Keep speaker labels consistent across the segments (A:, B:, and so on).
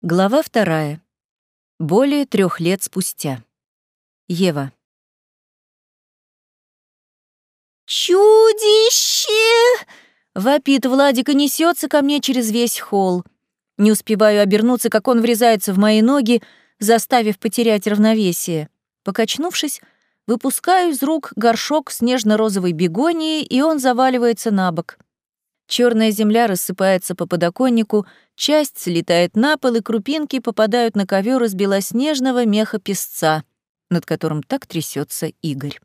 A: Глава вторая. Более трех лет спустя. Ева.
B: «Чудище!»
A: — вопит Владик и несется ко мне через весь холл. Не успеваю обернуться, как он врезается в мои ноги, заставив потерять равновесие. Покачнувшись, выпускаю из рук горшок с нежно-розовой бегонией, и он заваливается на бок. Черная земля рассыпается по подоконнику, часть слетает на пол, и крупинки попадают на ковер из белоснежного меха песца, над которым так трясется Игорь.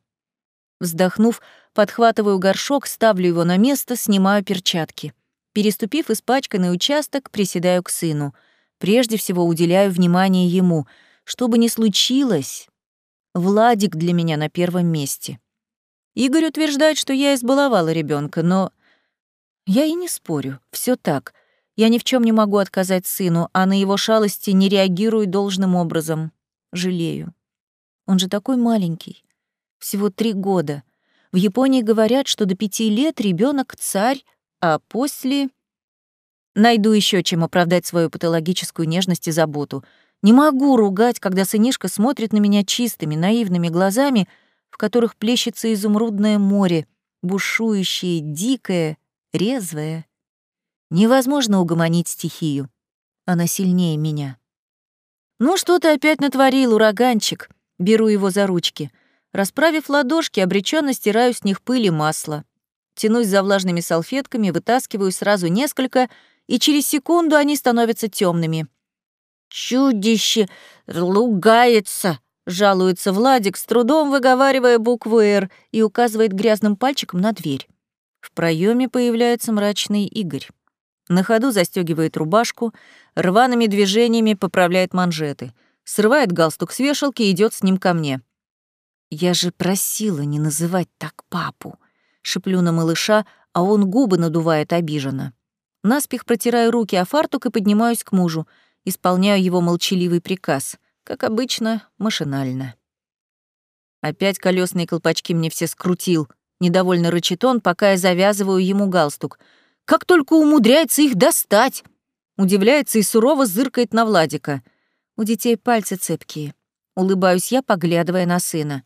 A: Вздохнув, подхватываю горшок, ставлю его на место, снимаю перчатки. Переступив испачканный участок, приседаю к сыну. Прежде всего уделяю внимание ему. Что бы ни случилось, Владик для меня на первом месте. Игорь утверждает, что я избаловала ребенка, но я и не спорю, все так. Я ни в чем не могу отказать сыну, а на его шалости не реагирую должным образом. Жалею. Он же такой маленький. Всего три года. В Японии говорят, что до пяти лет ребенок царь, а после... Найду еще чем оправдать свою патологическую нежность и заботу. Не могу ругать, когда сынишка смотрит на меня чистыми, наивными глазами, в которых плещется изумрудное море, бушующее, дикое, резвая. Невозможно угомонить стихию. Она сильнее меня. Ну что ты опять натворил, ураганчик? Беру его за ручки. Расправив ладошки, обреченно стираю с них пыль и масло. Тянусь за влажными салфетками, вытаскиваю сразу несколько, и через секунду они становятся темными. «Чудище! Лугается!» — жалуется Владик, с трудом выговаривая букву «Р» и указывает грязным пальчиком на дверь. В проеме появляется мрачный Игорь. На ходу застегивает рубашку, рваными движениями поправляет манжеты, срывает галстук с вешалки и идет с ним ко мне. «Я же просила не называть так папу», — шеплю на малыша, а он губы надувает обиженно. Наспех протираю руки о фартук и поднимаюсь к мужу, исполняю его молчаливый приказ, как обычно, машинально. Опять колесные колпачки мне все скрутил, Недовольно рычит он, пока я завязываю ему галстук. Как только умудряется их достать! Удивляется и сурово зыркает на Владика. У детей пальцы цепкие. Улыбаюсь я, поглядывая на сына.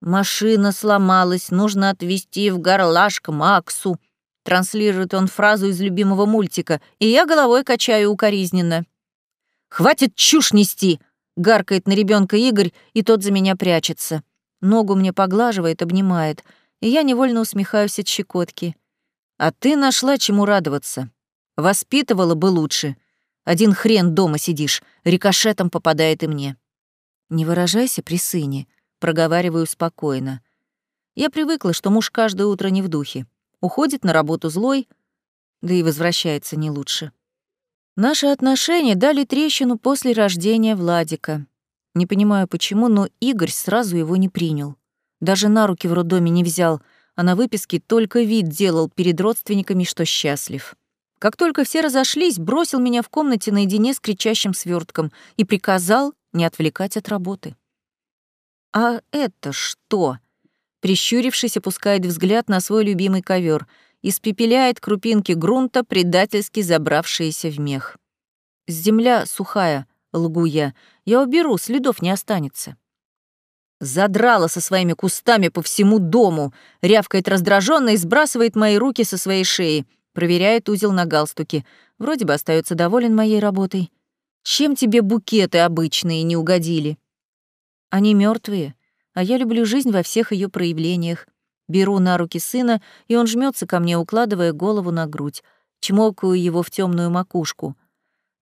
A: «Машина сломалась, нужно отвезти в горлаж к Максу», транслирует он фразу из любимого мультика, и я головой качаю укоризненно. «Хватит чушь нести!» — гаркает на ребенка Игорь, и тот за меня прячется. Ногу мне поглаживает, обнимает — и я невольно усмехаюсь от щекотки. А ты нашла чему радоваться. Воспитывала бы лучше. Один хрен дома сидишь, рикошетом попадает и мне. Не выражайся при сыне, проговариваю спокойно. Я привыкла, что муж каждое утро не в духе. Уходит на работу злой, да и возвращается не лучше. Наши отношения дали трещину после рождения Владика. Не понимаю почему, но Игорь сразу его не принял. Даже на руки в роддоме не взял, а на выписке только вид делал перед родственниками, что счастлив. Как только все разошлись, бросил меня в комнате наедине с кричащим свертком и приказал не отвлекать от работы. «А это что?» Прищурившись, опускает взгляд на свой любимый ковер, испепеляет крупинки грунта, предательски забравшиеся в мех. «Земля сухая», — лгу я, — «я уберу, следов не останется». Задрала со своими кустами по всему дому, рявкает раздраженно и сбрасывает мои руки со своей шеи, проверяет узел на галстуке. Вроде бы остается доволен моей работой. Чем тебе букеты обычные не угодили? Они мертвые, а я люблю жизнь во всех ее проявлениях. Беру на руки сына, и он жмется ко мне, укладывая голову на грудь. Чмокаю его в темную макушку.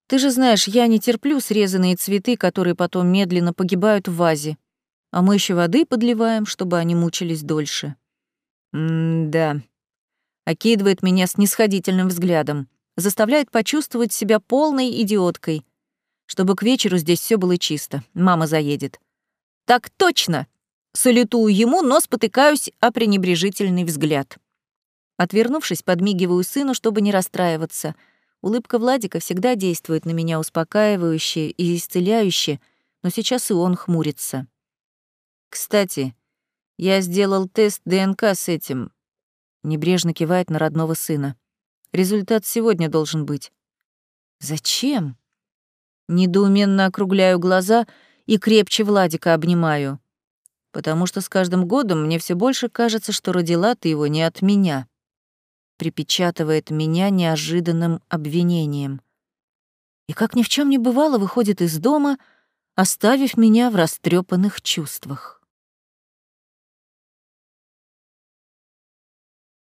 A: Ты же знаешь, я не терплю срезанные цветы, которые потом медленно погибают в вазе а мы еще воды подливаем, чтобы они мучились дольше. М-да. Окидывает меня снисходительным взглядом, заставляет почувствовать себя полной идиоткой. Чтобы к вечеру здесь все было чисто. Мама заедет. Так точно! Салютую ему, но спотыкаюсь о пренебрежительный взгляд. Отвернувшись, подмигиваю сыну, чтобы не расстраиваться. Улыбка Владика всегда действует на меня успокаивающе и исцеляюще, но сейчас и он хмурится. Кстати, я сделал тест ДНК с этим. Небрежно кивает на родного сына. Результат сегодня должен быть. Зачем? Недоуменно округляю глаза и крепче Владика обнимаю. Потому что с каждым годом мне все больше кажется, что родила ты его не от меня. Припечатывает меня неожиданным обвинением. И как ни в чем не бывало, выходит из дома, оставив меня в растрепанных чувствах.